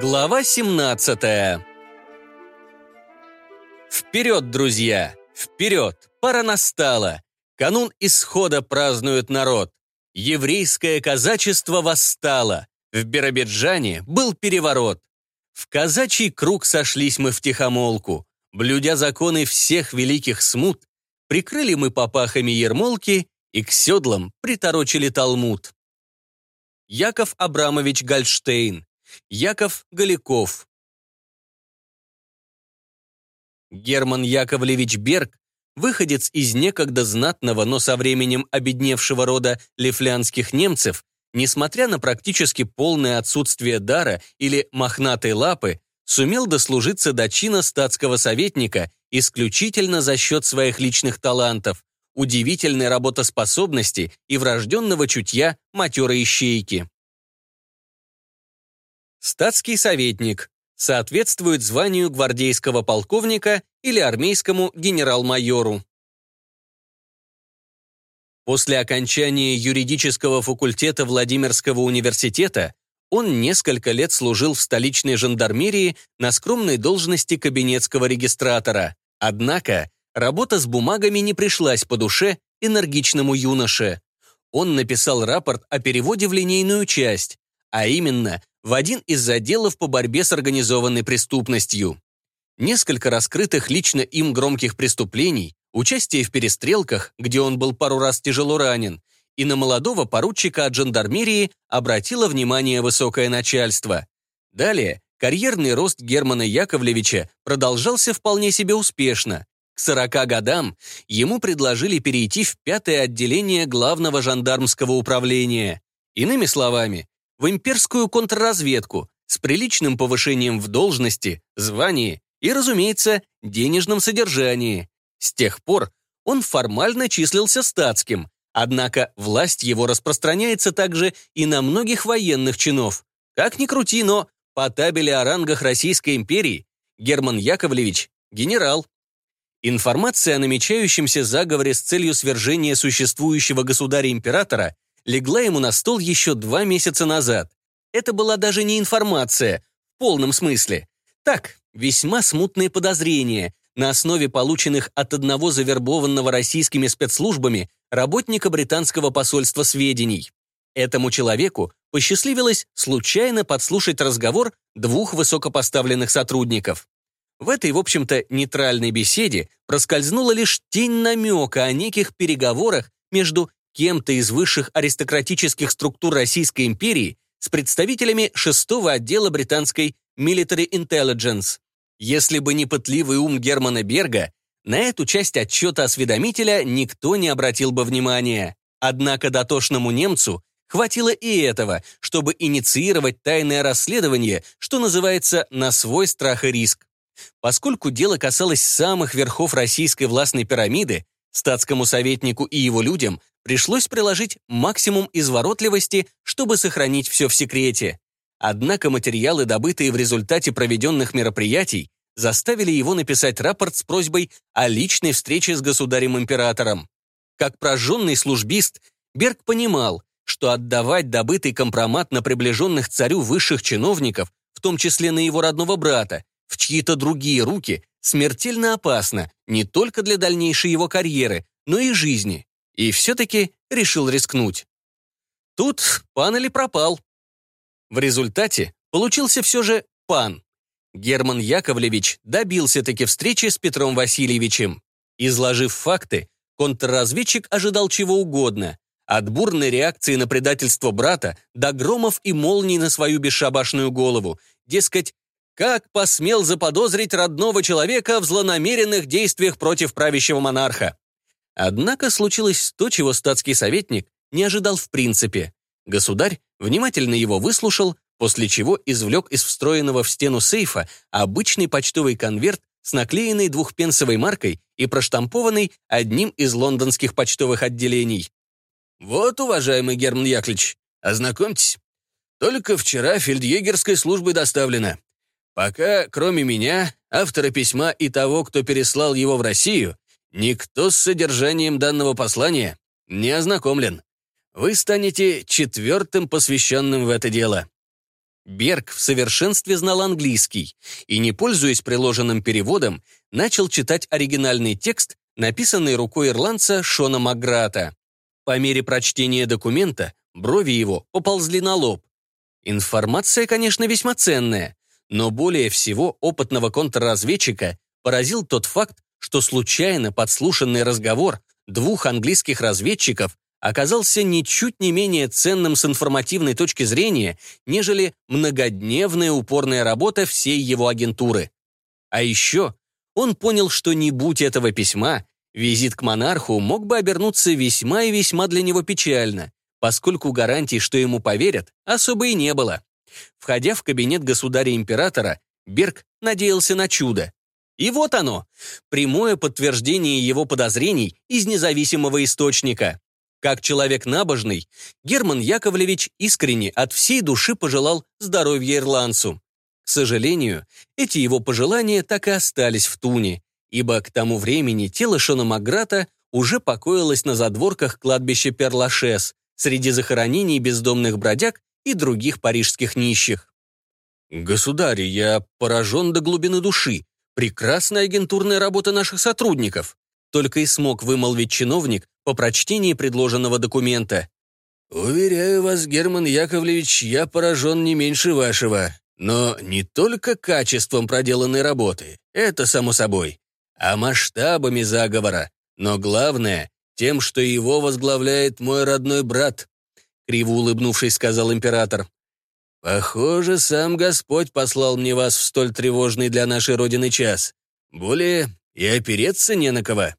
Глава 17 Вперед, друзья! Вперед! Пора настала! Канун исхода празднует народ. Еврейское казачество восстало. В Биробиджане был переворот. В казачий круг сошлись мы в тихомолку. Блюдя законы всех великих смут, прикрыли мы попахами ермолки и к седлам приторочили талмуд. Яков Абрамович Гольштейн, Яков Голиков. Герман Яковлевич Берг, выходец из некогда знатного, но со временем обедневшего рода лифлянских немцев, несмотря на практически полное отсутствие дара или мохнатой лапы, сумел дослужиться до чина статского советника исключительно за счет своих личных талантов, удивительной работоспособности и врожденного чутья матерой ищейки. Статский советник соответствует званию гвардейского полковника или армейскому генерал-майору. После окончания юридического факультета Владимирского университета он несколько лет служил в столичной жандармерии на скромной должности кабинетского регистратора. Однако работа с бумагами не пришлась по душе энергичному юноше. Он написал рапорт о переводе в линейную часть, а именно в один из отделов по борьбе с организованной преступностью. Несколько раскрытых лично им громких преступлений, участие в перестрелках, где он был пару раз тяжело ранен, и на молодого поручика от жандармерии обратило внимание высокое начальство. Далее карьерный рост Германа Яковлевича продолжался вполне себе успешно. К 40 годам ему предложили перейти в пятое отделение главного жандармского управления. Иными словами, в имперскую контрразведку с приличным повышением в должности, звании и, разумеется, денежном содержании. С тех пор он формально числился статским, однако власть его распространяется также и на многих военных чинов. Как ни крути, но по табели о рангах Российской империи Герман Яковлевич – генерал. Информация о намечающемся заговоре с целью свержения существующего государя-императора легла ему на стол еще два месяца назад. Это была даже не информация, в полном смысле. Так, весьма смутные подозрения, на основе полученных от одного завербованного российскими спецслужбами работника британского посольства сведений. Этому человеку посчастливилось случайно подслушать разговор двух высокопоставленных сотрудников. В этой, в общем-то, нейтральной беседе проскользнула лишь тень намека о неких переговорах между кем-то из высших аристократических структур Российской империи с представителями шестого отдела британской Military Intelligence. Если бы не пытливый ум Германа Берга, на эту часть отчета осведомителя никто не обратил бы внимания. Однако дотошному немцу хватило и этого, чтобы инициировать тайное расследование, что называется, на свой страх и риск. Поскольку дело касалось самых верхов российской властной пирамиды, статскому советнику и его людям пришлось приложить максимум изворотливости, чтобы сохранить все в секрете. Однако материалы, добытые в результате проведенных мероприятий, заставили его написать рапорт с просьбой о личной встрече с государем-императором. Как прожженный службист, Берг понимал, что отдавать добытый компромат на приближенных царю высших чиновников, в том числе на его родного брата, в чьи-то другие руки, смертельно опасно не только для дальнейшей его карьеры, но и жизни и все-таки решил рискнуть. Тут пан или пропал. В результате получился все же пан. Герман Яковлевич добился-таки встречи с Петром Васильевичем. Изложив факты, контрразведчик ожидал чего угодно. От бурной реакции на предательство брата до громов и молний на свою бесшабашную голову. Дескать, как посмел заподозрить родного человека в злонамеренных действиях против правящего монарха? Однако случилось то, чего статский советник не ожидал в принципе. Государь внимательно его выслушал, после чего извлек из встроенного в стену сейфа обычный почтовый конверт с наклеенной двухпенсовой маркой и проштампованный одним из лондонских почтовых отделений. «Вот, уважаемый Герман Яковлевич, ознакомьтесь. Только вчера фельдъегерской службой доставлено. Пока, кроме меня, автора письма и того, кто переслал его в Россию, Никто с содержанием данного послания не ознакомлен. Вы станете четвертым посвященным в это дело. Берг в совершенстве знал английский и, не пользуясь приложенным переводом, начал читать оригинальный текст, написанный рукой ирландца Шона Макграта. По мере прочтения документа брови его поползли на лоб. Информация, конечно, весьма ценная, но более всего опытного контрразведчика поразил тот факт, что случайно подслушанный разговор двух английских разведчиков оказался ничуть не менее ценным с информативной точки зрения, нежели многодневная упорная работа всей его агентуры. А еще он понял, что не будь этого письма, визит к монарху мог бы обернуться весьма и весьма для него печально, поскольку гарантий, что ему поверят, особо и не было. Входя в кабинет государя-императора, Берг надеялся на чудо. И вот оно, прямое подтверждение его подозрений из независимого источника. Как человек набожный, Герман Яковлевич искренне от всей души пожелал здоровья ирландцу. К сожалению, эти его пожелания так и остались в туне, ибо к тому времени тело Шона Маграта уже покоилось на задворках кладбища Перлашес среди захоронений бездомных бродяг и других парижских нищих. «Государь, я поражен до глубины души. Прекрасная агентурная работа наших сотрудников», только и смог вымолвить чиновник по прочтении предложенного документа. «Уверяю вас, Герман Яковлевич, я поражен не меньше вашего. Но не только качеством проделанной работы, это само собой, а масштабами заговора. Но главное, тем, что его возглавляет мой родной брат», криво улыбнувшись, сказал император. «Похоже, сам Господь послал мне вас в столь тревожный для нашей Родины час. Более и опереться не на кого».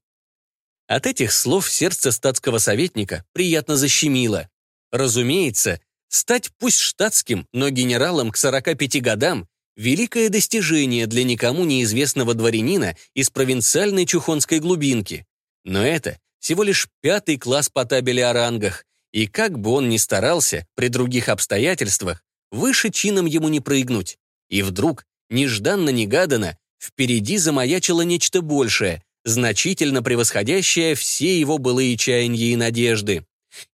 От этих слов сердце статского советника приятно защемило. Разумеется, стать пусть штатским, но генералом к 45 годам – великое достижение для никому неизвестного дворянина из провинциальной чухонской глубинки. Но это всего лишь пятый класс по табели о рангах, и как бы он ни старался, при других обстоятельствах, выше чином ему не прыгнуть. И вдруг, нежданно-негаданно, впереди замаячило нечто большее, значительно превосходящая все его былые чаяния и надежды.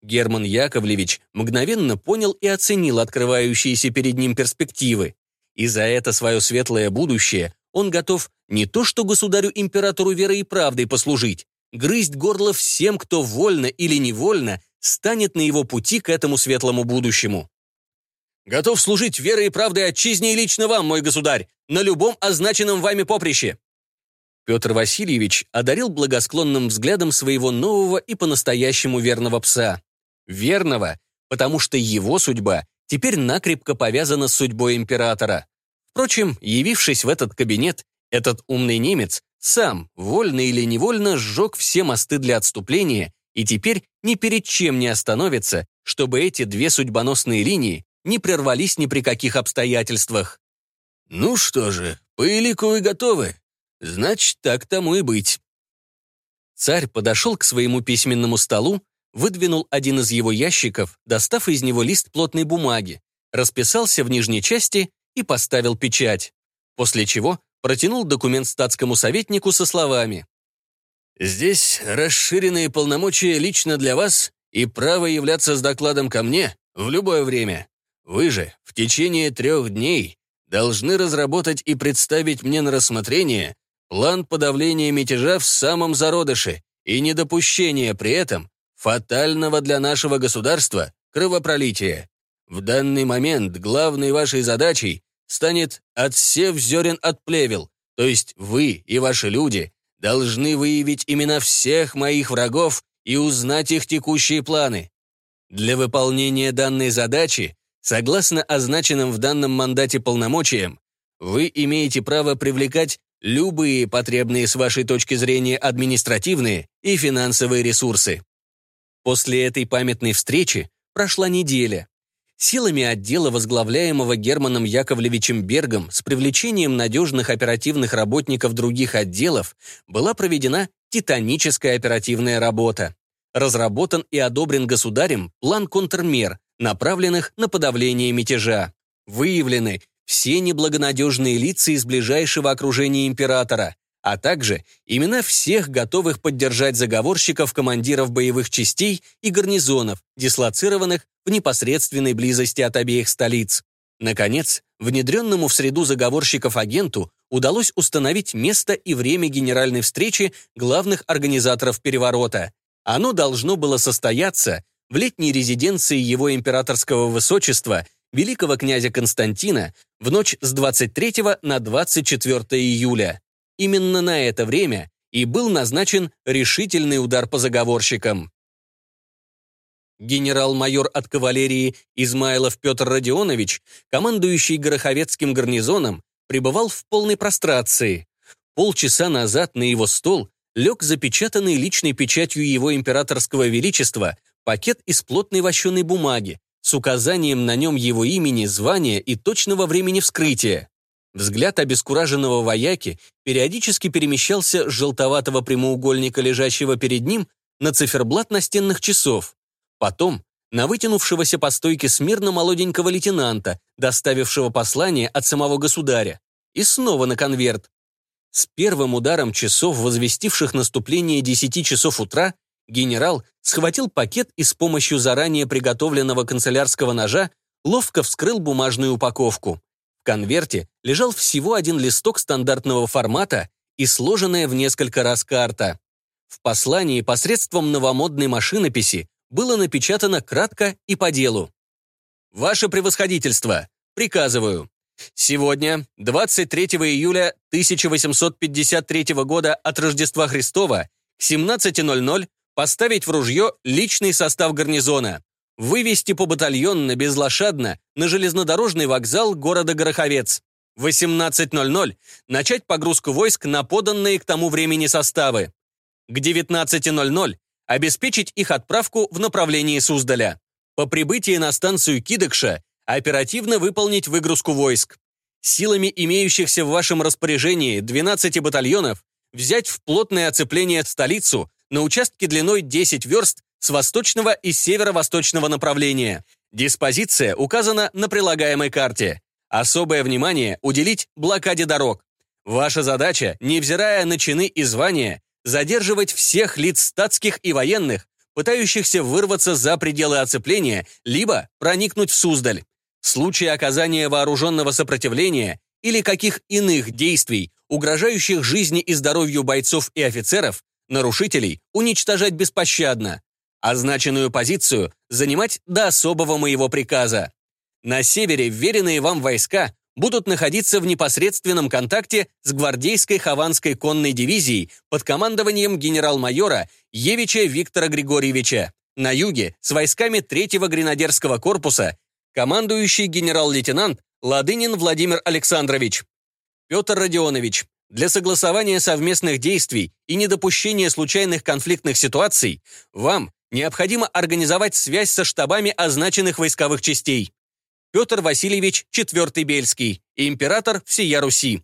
Герман Яковлевич мгновенно понял и оценил открывающиеся перед ним перспективы. И за это свое светлое будущее он готов не то что государю-императору верой и правдой послужить, грызть горло всем, кто вольно или невольно станет на его пути к этому светлому будущему. «Готов служить верой и правдой отчизне и лично вам, мой государь, на любом означенном вами поприще», Петр Васильевич одарил благосклонным взглядом своего нового и по-настоящему верного пса. Верного, потому что его судьба теперь накрепко повязана с судьбой императора. Впрочем, явившись в этот кабинет, этот умный немец сам, вольно или невольно, сжег все мосты для отступления и теперь ни перед чем не остановится, чтобы эти две судьбоносные линии не прервались ни при каких обстоятельствах. «Ну что же, по элику вы готовы?» Значит, так тому и быть. Царь подошел к своему письменному столу, выдвинул один из его ящиков, достав из него лист плотной бумаги, расписался в нижней части и поставил печать, после чего протянул документ статскому советнику со словами «Здесь расширенные полномочия лично для вас и право являться с докладом ко мне в любое время. Вы же в течение трех дней должны разработать и представить мне на рассмотрение план подавления мятежа в самом зародыше и недопущения при этом фатального для нашего государства кровопролития. В данный момент главной вашей задачей станет отсев зерен от плевел, то есть вы и ваши люди должны выявить имена всех моих врагов и узнать их текущие планы. Для выполнения данной задачи, согласно означенным в данном мандате полномочиям, вы имеете право привлекать любые потребные с вашей точки зрения административные и финансовые ресурсы. После этой памятной встречи прошла неделя. Силами отдела, возглавляемого Германом Яковлевичем Бергом с привлечением надежных оперативных работников других отделов, была проведена титаническая оперативная работа. Разработан и одобрен государем план контрмер, направленных на подавление мятежа. Выявлены все неблагонадежные лица из ближайшего окружения императора, а также имена всех готовых поддержать заговорщиков командиров боевых частей и гарнизонов, дислоцированных в непосредственной близости от обеих столиц. Наконец, внедренному в среду заговорщиков агенту удалось установить место и время генеральной встречи главных организаторов переворота. Оно должно было состояться в летней резиденции его императорского высочества, великого князя Константина, в ночь с 23 на 24 июля. Именно на это время и был назначен решительный удар по заговорщикам. Генерал-майор от кавалерии Измайлов Петр Родионович, командующий Гороховецким гарнизоном, пребывал в полной прострации. Полчаса назад на его стол лег запечатанный личной печатью его императорского величества пакет из плотной вощеной бумаги с указанием на нем его имени, звания и точного времени вскрытия. Взгляд обескураженного вояки периодически перемещался с желтоватого прямоугольника, лежащего перед ним, на циферблат настенных часов. Потом на вытянувшегося по стойке смирно молоденького лейтенанта, доставившего послание от самого государя. И снова на конверт. С первым ударом часов, возвестивших наступление 10 часов утра, генерал схватил пакет и с помощью заранее приготовленного канцелярского ножа ловко вскрыл бумажную упаковку. В конверте лежал всего один листок стандартного формата и сложенная в несколько раз карта. В послании посредством новомодной машинописи было напечатано кратко и по делу. «Ваше превосходительство! Приказываю. Сегодня, 23 июля 1853 года от Рождества Христова, к 17.00 поставить в ружье личный состав гарнизона, вывести по батальонно безлошадно на железнодорожный вокзал города Гороховец. 18.00 начать погрузку войск на поданные к тому времени составы. К 19.00 обеспечить их отправку в направлении Суздаля. По прибытии на станцию Кидыкша оперативно выполнить выгрузку войск. Силами имеющихся в вашем распоряжении 12 батальонов взять в плотное оцепление столицу на участке длиной 10 верст с восточного и северо-восточного направления. Диспозиция указана на прилагаемой карте. Особое внимание уделить блокаде дорог. Ваша задача, невзирая на чины и звания, задерживать всех лиц статских и военных, пытающихся вырваться за пределы оцепления, либо проникнуть в Суздаль. В случае оказания вооруженного сопротивления или каких иных действий, угрожающих жизни и здоровью бойцов и офицеров, нарушителей уничтожать беспощадно. Означенную позицию занимать до особого моего приказа. На севере вверенные вам войска будут находиться в непосредственном контакте с гвардейской Хованской конной дивизией под командованием генерал-майора Евича Виктора Григорьевича. На юге с войсками 3-го гренадерского корпуса командующий генерал-лейтенант Ладынин Владимир Александрович. Петр Родионович, для согласования совместных действий и недопущения случайных конфликтных ситуаций вам необходимо организовать связь со штабами означенных войсковых частей. Петр Васильевич IV Бельский, император всея Руси.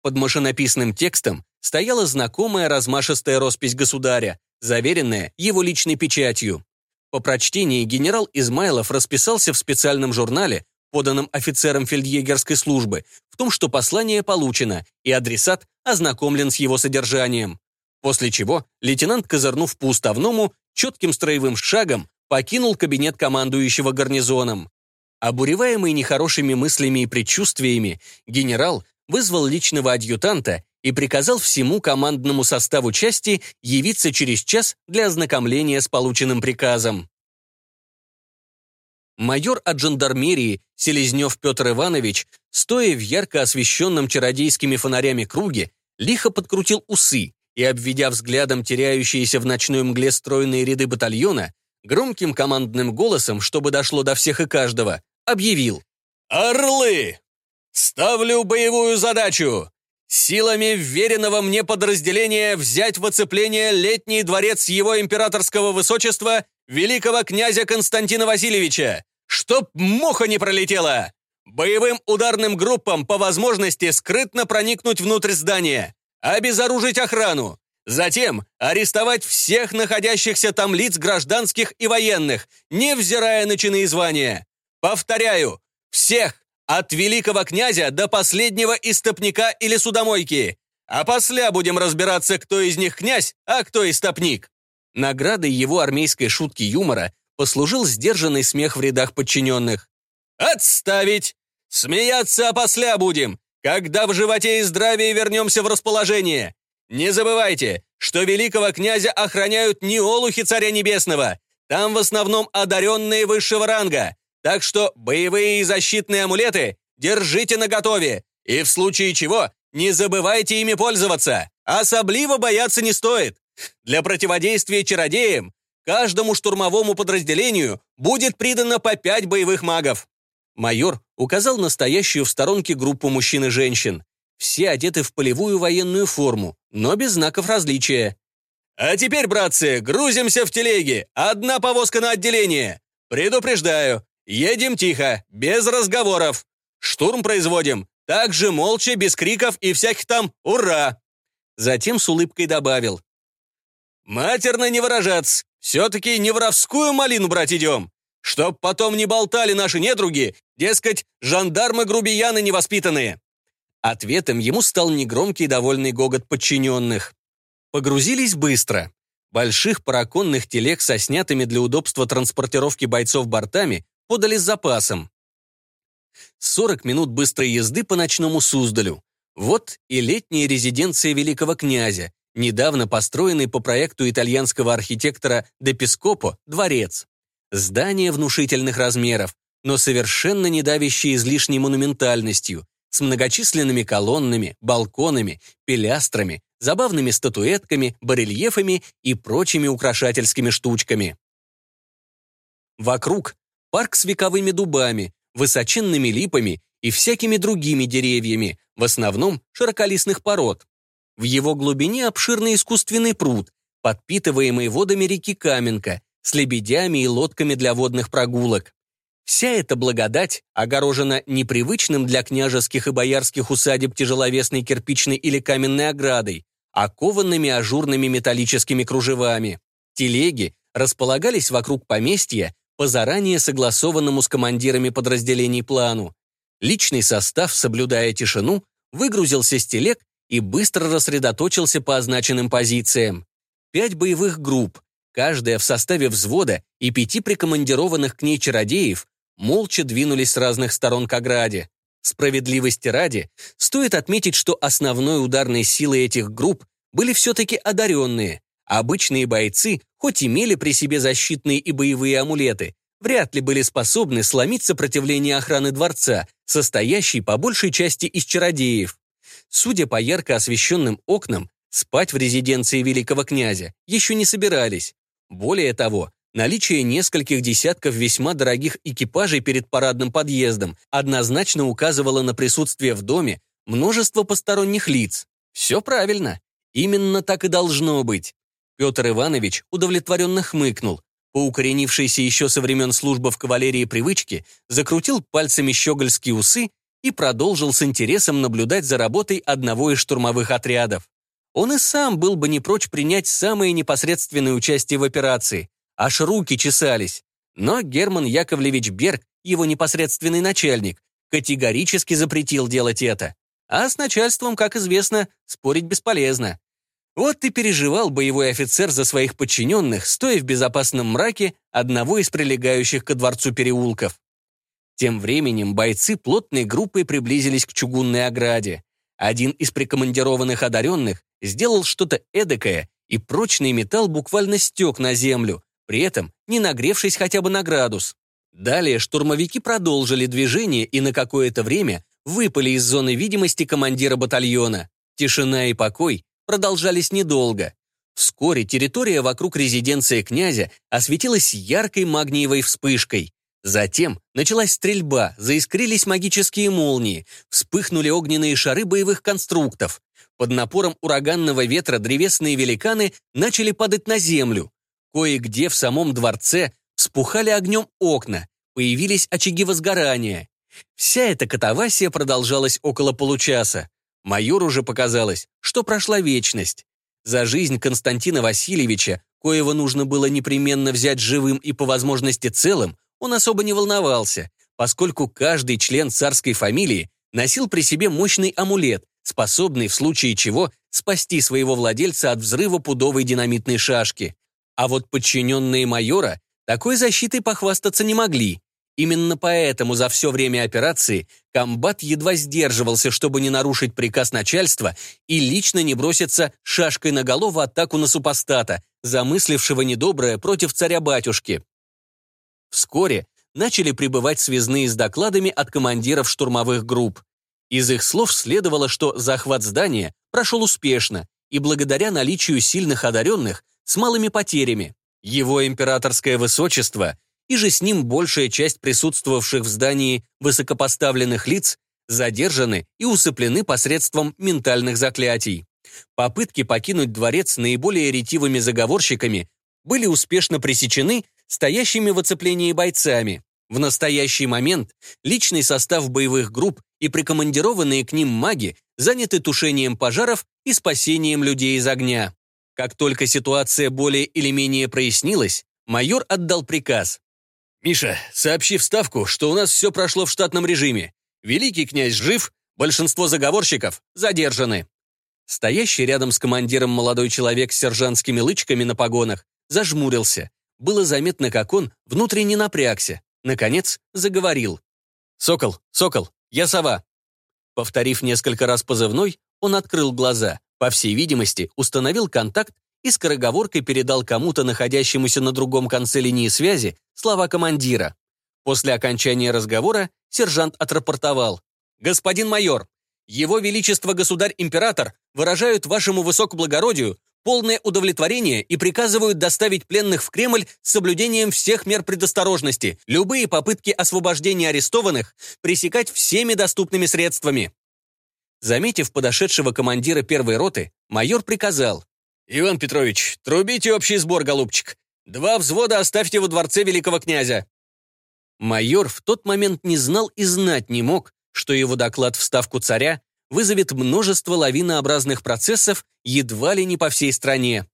Под машинописным текстом стояла знакомая размашистая роспись государя, заверенная его личной печатью. По прочтении генерал Измайлов расписался в специальном журнале, поданном офицерам фельдъегерской службы, в том, что послание получено, и адресат ознакомлен с его содержанием. После чего лейтенант, козырнув по уставному, четким строевым шагом покинул кабинет командующего гарнизоном. Обуреваемый нехорошими мыслями и предчувствиями, генерал вызвал личного адъютанта и приказал всему командному составу части явиться через час для ознакомления с полученным приказом. Майор от жандармерии Селезнев Петр Иванович, стоя в ярко освещенном чародейскими фонарями круге, лихо подкрутил усы и, обведя взглядом теряющиеся в ночной мгле стройные ряды батальона, громким командным голосом, чтобы дошло до всех и каждого, объявил. «Орлы! Ставлю боевую задачу! Силами вверенного мне подразделения взять в оцепление летний дворец его императорского высочества великого князя Константина Васильевича, чтоб муха не пролетела! Боевым ударным группам по возможности скрытно проникнуть внутрь здания, обезоружить охрану, Затем арестовать всех находящихся там лиц гражданских и военных, невзирая на чины и звания. Повторяю, всех, от великого князя до последнего истопника или судомойки. А после будем разбираться, кто из них князь, а кто истопник. Наградой его армейской шутки юмора послужил сдержанный смех в рядах подчиненных. «Отставить! Смеяться опосля будем, когда в животе и здравии вернемся в расположение. Не забывайте, что великого князя охраняют не олухи царя небесного, там в основном одаренные высшего ранга, так что боевые и защитные амулеты держите наготове, и в случае чего не забывайте ими пользоваться. Особливо бояться не стоит. Для противодействия чародеям каждому штурмовому подразделению будет придано по пять боевых магов. Майор указал настоящую в сторонке группу мужчин и женщин. Все одеты в полевую военную форму, но без знаков различия. «А теперь, братцы, грузимся в телеги. Одна повозка на отделение. Предупреждаю, едем тихо, без разговоров. Штурм производим, также молча, без криков и всяких там «Ура!». Затем с улыбкой добавил. «Матерно не выражаться. Все-таки не воровскую малину брать идем. Чтоб потом не болтали наши недруги, дескать, жандармы-грубияны невоспитанные». Ответом ему стал негромкий довольный гогот подчиненных. Погрузились быстро. Больших параконных телег со снятыми для удобства транспортировки бойцов бортами подали с запасом. 40 минут быстрой езды по ночному Суздалю. Вот и летняя резиденция великого князя, недавно построенный по проекту итальянского архитектора Де дворец. Здание внушительных размеров, но совершенно не давящее излишней монументальностью, с многочисленными колоннами, балконами, пилястрами, забавными статуэтками, барельефами и прочими украшательскими штучками. Вокруг парк с вековыми дубами, высоченными липами и всякими другими деревьями, в основном широколистных пород. В его глубине обширный искусственный пруд, подпитываемый водами реки Каменка, с лебедями и лодками для водных прогулок. Вся эта благодать огорожена непривычным для княжеских и боярских усадеб тяжеловесной кирпичной или каменной оградой, а кованными ажурными металлическими кружевами. Телеги располагались вокруг поместья по заранее согласованному с командирами подразделений плану. Личный состав, соблюдая тишину, выгрузился с телег и быстро рассредоточился по означенным позициям. Пять боевых групп, каждая в составе взвода и пяти прикомандированных к ней чародеев, молча двинулись с разных сторон к ограде. Справедливости ради, стоит отметить, что основной ударной силой этих групп были все-таки одаренные. Обычные бойцы, хоть имели при себе защитные и боевые амулеты, вряд ли были способны сломить сопротивление охраны дворца, состоящей по большей части из чародеев. Судя по ярко освещенным окнам, спать в резиденции великого князя еще не собирались. Более того, наличие нескольких десятков весьма дорогих экипажей перед парадным подъездом однозначно указывало на присутствие в доме множество посторонних лиц. Все правильно. Именно так и должно быть. Петр Иванович удовлетворенно хмыкнул, по укоренившейся еще со времен службы в кавалерии привычки, закрутил пальцами щегольские усы и продолжил с интересом наблюдать за работой одного из штурмовых отрядов. Он и сам был бы не прочь принять самое непосредственное участие в операции, аж руки чесались. Но Герман Яковлевич Берг, его непосредственный начальник, категорически запретил делать это. А с начальством, как известно, спорить бесполезно. Вот и переживал боевой офицер за своих подчиненных, стоя в безопасном мраке одного из прилегающих ко дворцу переулков. Тем временем бойцы плотной группой приблизились к чугунной ограде. Один из прикомандированных одаренных сделал что-то эдакое, и прочный металл буквально стек на землю, при этом не нагревшись хотя бы на градус. Далее штурмовики продолжили движение и на какое-то время выпали из зоны видимости командира батальона. Тишина и покой продолжались недолго. Вскоре территория вокруг резиденции князя осветилась яркой магниевой вспышкой. Затем началась стрельба, заискрились магические молнии, вспыхнули огненные шары боевых конструктов. Под напором ураганного ветра древесные великаны начали падать на землю. Кое-где в самом дворце вспухали огнем окна, появились очаги возгорания. Вся эта катавасия продолжалась около получаса. Майору уже показалось, что прошла вечность. За жизнь Константина Васильевича, коего нужно было непременно взять живым и по возможности целым, он особо не волновался, поскольку каждый член царской фамилии носил при себе мощный амулет, способный в случае чего спасти своего владельца от взрыва пудовой динамитной шашки. А вот подчиненные майора такой защитой похвастаться не могли. Именно поэтому за все время операции комбат едва сдерживался, чтобы не нарушить приказ начальства и лично не броситься шашкой на голову атаку на супостата, замыслившего недоброе против царя-батюшки. Вскоре начали прибывать связные с докладами от командиров штурмовых групп. Из их слов следовало, что захват здания прошел успешно и благодаря наличию сильных одаренных с малыми потерями. Его императорское высочество и же с ним большая часть присутствовавших в здании высокопоставленных лиц задержаны и усыплены посредством ментальных заклятий. Попытки покинуть дворец наиболее ретивыми заговорщиками были успешно пресечены стоящими в оцеплении бойцами. В настоящий момент личный состав боевых групп и прикомандированные к ним маги заняты тушением пожаров и спасением людей из огня. Как только ситуация более или менее прояснилась, майор отдал приказ. «Миша, сообщи в Ставку, что у нас все прошло в штатном режиме. Великий князь жив, большинство заговорщиков задержаны». Стоящий рядом с командиром молодой человек с сержантскими лычками на погонах зажмурился. Было заметно, как он внутренне напрягся. Наконец заговорил. «Сокол, сокол, я сова». Повторив несколько раз позывной, он открыл глаза, по всей видимости, установил контакт и скороговоркой передал кому-то, находящемуся на другом конце линии связи, слова командира. После окончания разговора сержант отрапортовал. «Господин майор, его Величество Государь-Император выражают вашему высокоблагородию полное удовлетворение и приказывают доставить пленных в Кремль с соблюдением всех мер предосторожности, любые попытки освобождения арестованных пресекать всеми доступными средствами». Заметив подошедшего командира первой роты, майор приказал. «Иван Петрович, трубите общий сбор, голубчик. Два взвода оставьте во дворце великого князя». Майор в тот момент не знал и знать не мог, что его доклад в ставку царя вызовет множество лавинообразных процессов едва ли не по всей стране.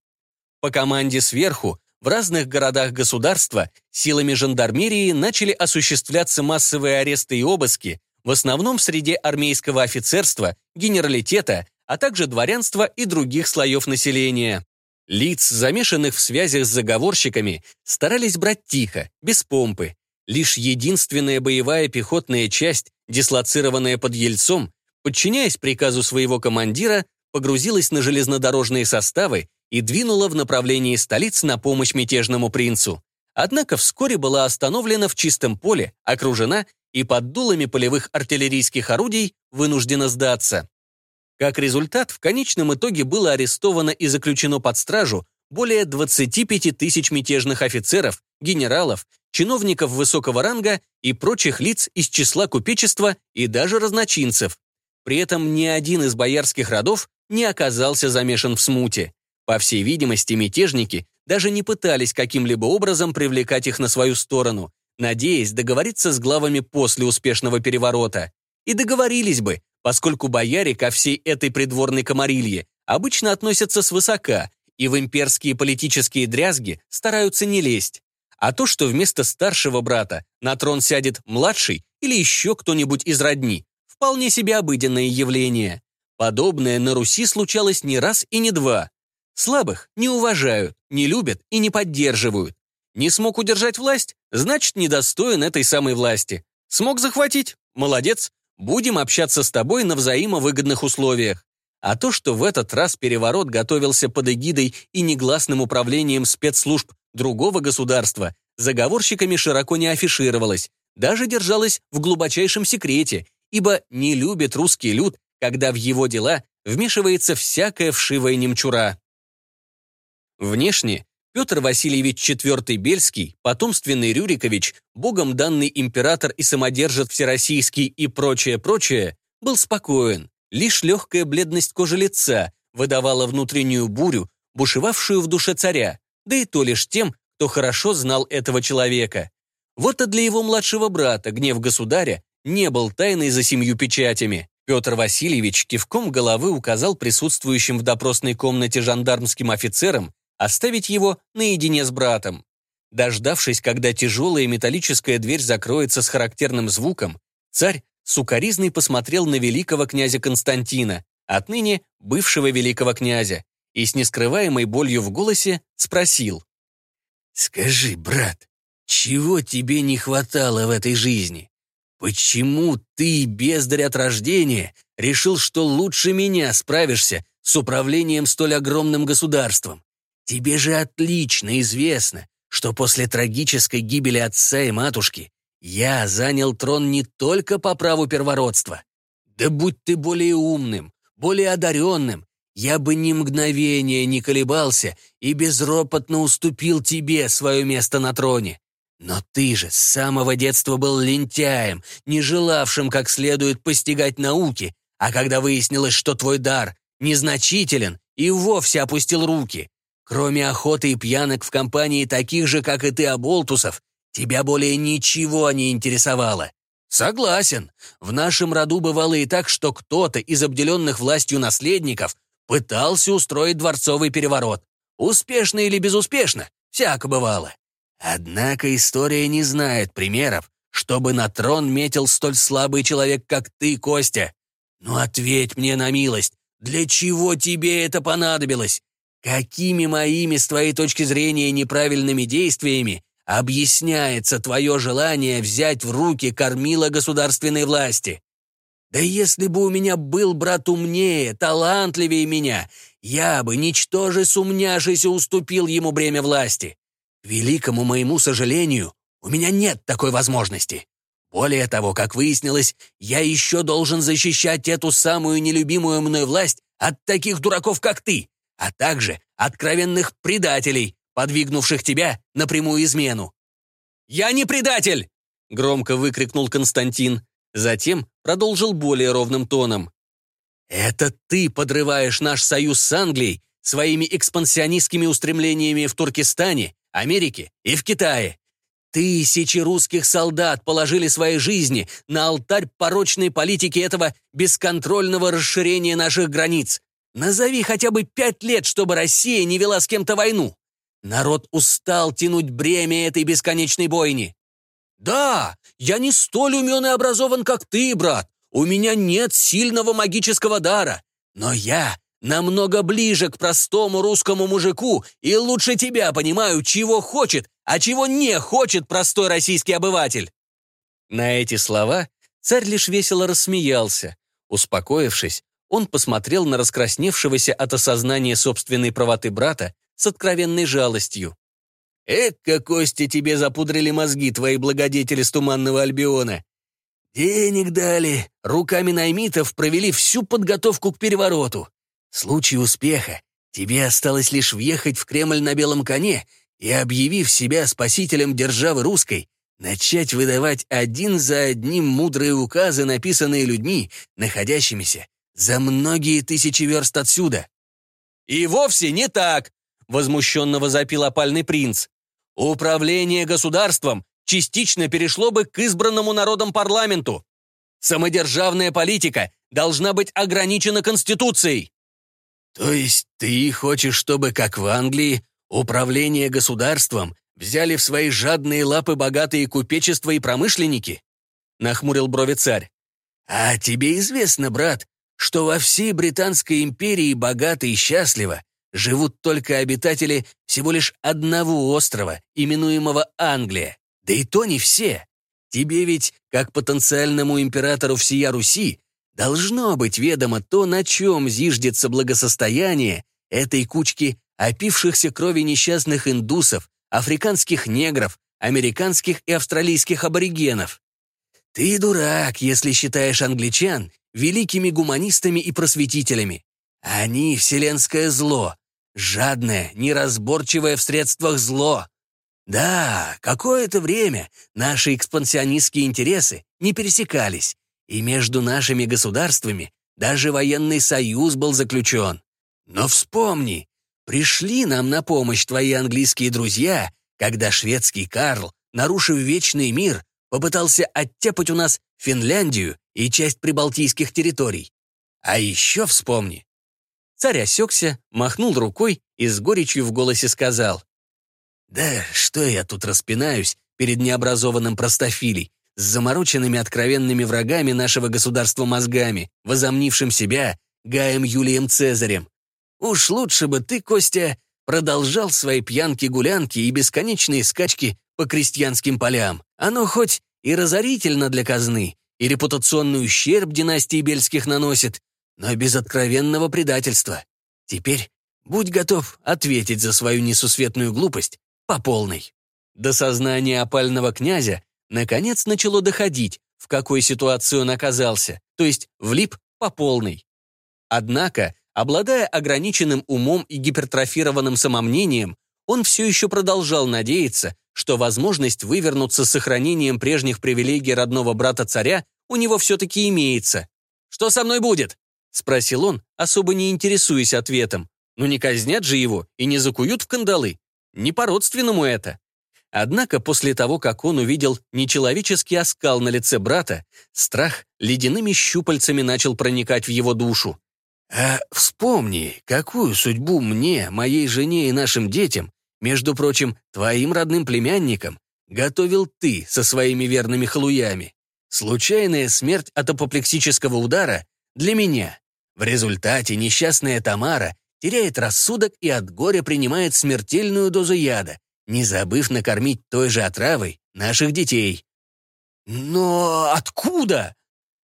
По команде сверху в разных городах государства силами жандармерии начали осуществляться массовые аресты и обыски, в основном в среде армейского офицерства, генералитета, а также дворянства и других слоев населения. Лиц, замешанных в связях с заговорщиками, старались брать тихо, без помпы. Лишь единственная боевая пехотная часть, дислоцированная под Ельцом, подчиняясь приказу своего командира, погрузилась на железнодорожные составы и двинула в направлении столиц на помощь мятежному принцу. Однако вскоре была остановлена в чистом поле, окружена и под дулами полевых артиллерийских орудий вынуждена сдаться. Как результат, в конечном итоге было арестовано и заключено под стражу более 25 тысяч мятежных офицеров, генералов, чиновников высокого ранга и прочих лиц из числа купечества и даже разночинцев. При этом ни один из боярских родов не оказался замешан в смуте. По всей видимости, мятежники даже не пытались каким-либо образом привлекать их на свою сторону, надеясь договориться с главами после успешного переворота. И договорились бы, поскольку бояре ко всей этой придворной комарилье обычно относятся свысока и в имперские политические дрязги стараются не лезть. А то, что вместо старшего брата на трон сядет младший или еще кто-нибудь из родни, вполне себе обыденное явление. Подобное на Руси случалось не раз и не два. Слабых не уважают, не любят и не поддерживают. Не смог удержать власть, значит, недостоин этой самой власти. Смог захватить? Молодец. Будем общаться с тобой на взаимовыгодных условиях. А то, что в этот раз переворот готовился под эгидой и негласным управлением спецслужб другого государства, заговорщиками широко не афишировалось, даже держалось в глубочайшем секрете, ибо не любит русский люд, когда в его дела вмешивается всякая вшивая немчура. Внешне Петр Васильевич IV Бельский, потомственный Рюрикович, богом данный император и самодержец всероссийский и прочее-прочее, был спокоен. Лишь легкая бледность кожи лица выдавала внутреннюю бурю, бушевавшую в душе царя, да и то лишь тем, кто хорошо знал этого человека. Вот и для его младшего брата гнев государя не был тайной за семью печатями. Петр Васильевич кивком головы указал присутствующим в допросной комнате жандармским офицерам оставить его наедине с братом. Дождавшись, когда тяжелая металлическая дверь закроется с характерным звуком, царь сукоризный посмотрел на великого князя Константина, отныне бывшего великого князя, и с нескрываемой болью в голосе спросил. «Скажи, брат, чего тебе не хватало в этой жизни? Почему ты, бездарь от рождения, решил, что лучше меня справишься с управлением столь огромным государством? Тебе же отлично известно, что после трагической гибели отца и матушки я занял трон не только по праву первородства. Да будь ты более умным, более одаренным, я бы ни мгновения не колебался и безропотно уступил тебе свое место на троне. Но ты же с самого детства был лентяем, не желавшим как следует постигать науки, а когда выяснилось, что твой дар незначителен, и вовсе опустил руки. Кроме охоты и пьянок в компании таких же, как и ты, оболтусов, тебя более ничего не интересовало. Согласен, в нашем роду бывало и так, что кто-то из обделенных властью наследников пытался устроить дворцовый переворот. Успешно или безуспешно, всяко бывало. Однако история не знает примеров, чтобы на трон метил столь слабый человек, как ты, Костя. Ну ответь мне на милость, для чего тебе это понадобилось? Какими моими, с твоей точки зрения, неправильными действиями объясняется твое желание взять в руки кормила государственной власти? Да если бы у меня был брат умнее, талантливее меня, я бы, ничтоже сумняшися, уступил ему бремя власти великому моему сожалению, у меня нет такой возможности. Более того, как выяснилось, я еще должен защищать эту самую нелюбимую мной власть от таких дураков, как ты, а также откровенных предателей, подвигнувших тебя на прямую измену. «Я не предатель!» — громко выкрикнул Константин. Затем продолжил более ровным тоном. «Это ты подрываешь наш союз с Англией своими экспансионистскими устремлениями в Туркестане Америке и в Китае. Тысячи русских солдат положили свои жизни на алтарь порочной политики этого бесконтрольного расширения наших границ. Назови хотя бы пять лет, чтобы Россия не вела с кем-то войну. Народ устал тянуть бремя этой бесконечной бойни. Да, я не столь умен и образован, как ты, брат. У меня нет сильного магического дара. Но я намного ближе к простому русскому мужику и лучше тебя понимаю, чего хочет, а чего не хочет простой российский обыватель». На эти слова царь лишь весело рассмеялся. Успокоившись, он посмотрел на раскрасневшегося от осознания собственной правоты брата с откровенной жалостью. «Эка, Костя, тебе запудрили мозги твои благодетели с Туманного Альбиона. Денег дали, руками наймитов провели всю подготовку к перевороту. В случае успеха тебе осталось лишь въехать в Кремль на белом коне и, объявив себя спасителем державы русской, начать выдавать один за одним мудрые указы, написанные людьми, находящимися за многие тысячи верст отсюда. «И вовсе не так!» — возмущенно возопил опальный принц. «Управление государством частично перешло бы к избранному народом парламенту. Самодержавная политика должна быть ограничена Конституцией. «То есть ты хочешь, чтобы, как в Англии, управление государством взяли в свои жадные лапы богатые купечества и промышленники?» — нахмурил брови царь. «А тебе известно, брат, что во всей Британской империи богато и счастливо живут только обитатели всего лишь одного острова, именуемого Англия. Да и то не все. Тебе ведь, как потенциальному императору всея Руси, Должно быть ведомо то, на чем зиждется благосостояние этой кучки опившихся крови несчастных индусов, африканских негров, американских и австралийских аборигенов. Ты дурак, если считаешь англичан великими гуманистами и просветителями. Они — вселенское зло, жадное, неразборчивое в средствах зло. Да, какое-то время наши экспансионистские интересы не пересекались, и между нашими государствами даже военный союз был заключен. Но вспомни, пришли нам на помощь твои английские друзья, когда шведский Карл, нарушив вечный мир, попытался оттяпать у нас Финляндию и часть прибалтийских территорий. А еще вспомни. Царь осекся, махнул рукой и с горечью в голосе сказал. «Да что я тут распинаюсь перед необразованным простофилей? С замороченными откровенными врагами нашего государства мозгами, возомнившим себя Гаем Юлием Цезарем. Уж лучше бы ты, Костя, продолжал свои пьянки-гулянки и бесконечные скачки по крестьянским полям. Оно хоть и разорительно для казны, и репутационный ущерб династии Бельских наносит, но без откровенного предательства. Теперь будь готов ответить за свою несусветную глупость по полной. До сознания опального князя наконец начало доходить, в какой ситуации он оказался, то есть влип по полной. Однако, обладая ограниченным умом и гипертрофированным самомнением, он все еще продолжал надеяться, что возможность вывернуться с сохранением прежних привилегий родного брата-царя у него все-таки имеется. «Что со мной будет?» — спросил он, особо не интересуясь ответом. «Ну не казнят же его и не закуют в кандалы. Не по-родственному это». Однако после того, как он увидел нечеловеческий оскал на лице брата, страх ледяными щупальцами начал проникать в его душу. «А вспомни, какую судьбу мне, моей жене и нашим детям, между прочим, твоим родным племянникам, готовил ты со своими верными халуями. Случайная смерть от апоплексического удара для меня. В результате несчастная Тамара теряет рассудок и от горя принимает смертельную дозу яда, не забыв накормить той же отравой наших детей. «Но откуда?»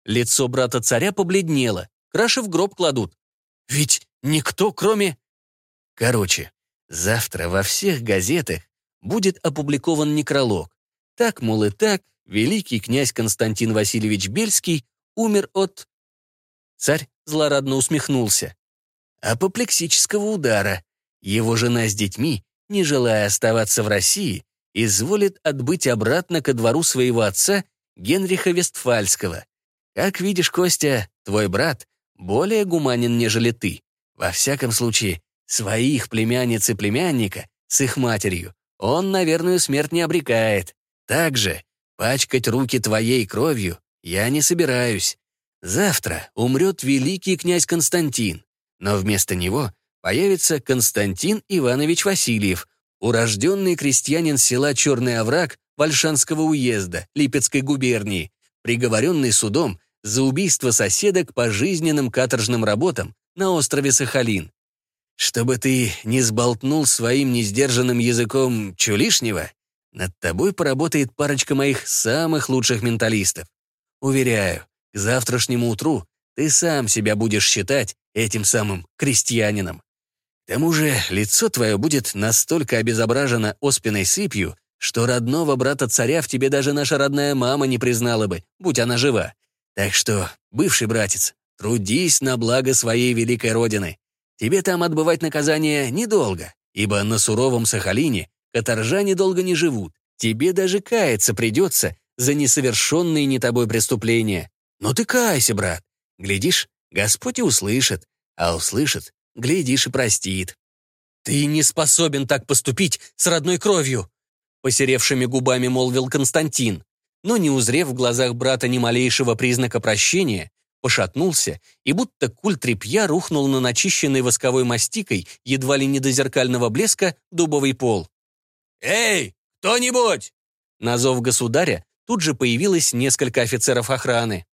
Лицо брата царя побледнело, краши в гроб кладут. «Ведь никто, кроме...» Короче, завтра во всех газетах будет опубликован некролог. Так, мол, и так, великий князь Константин Васильевич Бельский умер от... Царь злорадно усмехнулся. Апоплексического удара. Его жена с детьми не желая оставаться в России, изволит отбыть обратно ко двору своего отца Генриха Вестфальского. Как видишь, Костя, твой брат более гуманен, нежели ты. Во всяком случае, своих племянниц и племянника с их матерью он, наверное, смерть не обрекает. Также пачкать руки твоей кровью я не собираюсь. Завтра умрет великий князь Константин, но вместо него появится Константин Иванович Васильев, урожденный крестьянин села Черный Овраг Вальшанского уезда Липецкой губернии, приговоренный судом за убийство соседа к пожизненным каторжным работам на острове Сахалин. Чтобы ты не сболтнул своим несдержанным языком чего лишнего, над тобой поработает парочка моих самых лучших менталистов. Уверяю, к завтрашнему утру ты сам себя будешь считать этим самым крестьянином. К тому же лицо твое будет настолько обезображено оспиной сыпью, что родного брата царя в тебе даже наша родная мама не признала бы, будь она жива. Так что, бывший братец, трудись на благо своей великой родины. Тебе там отбывать наказание недолго, ибо на суровом Сахалине каторжане долго не живут. Тебе даже каяться придется за несовершенные не тобой преступления. Но ты кайся, брат. Глядишь, Господь и услышит, а услышит, Глядишь и простит. «Ты не способен так поступить с родной кровью!» Посеревшими губами молвил Константин, но, не узрев в глазах брата ни малейшего признака прощения, пошатнулся и будто куль тряпья рухнул на начищенный восковой мастикой едва ли не до зеркального блеска дубовый пол. «Эй, кто-нибудь!» На зов государя тут же появилось несколько офицеров охраны.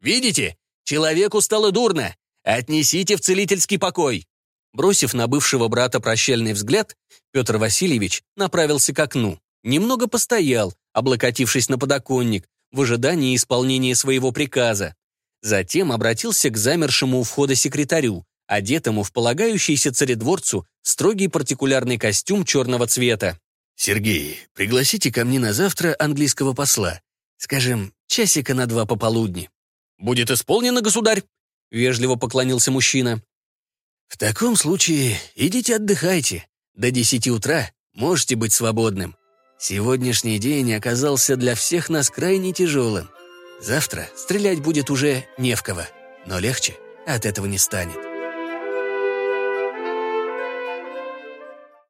«Видите, человеку стало дурно. «Отнесите в целительский покой!» Бросив на бывшего брата прощальный взгляд, Петр Васильевич направился к окну. Немного постоял, облокотившись на подоконник, в ожидании исполнения своего приказа. Затем обратился к замершему у входа секретарю, одетому в полагающийся царедворцу строгий партикулярный костюм черного цвета. «Сергей, пригласите ко мне на завтра английского посла. Скажем, часика на два пополудни». «Будет исполнено, государь», Вежливо поклонился мужчина. «В таком случае идите отдыхайте. До десяти утра можете быть свободным. Сегодняшний день оказался для всех нас крайне тяжелым. Завтра стрелять будет уже не в кого, но легче от этого не станет».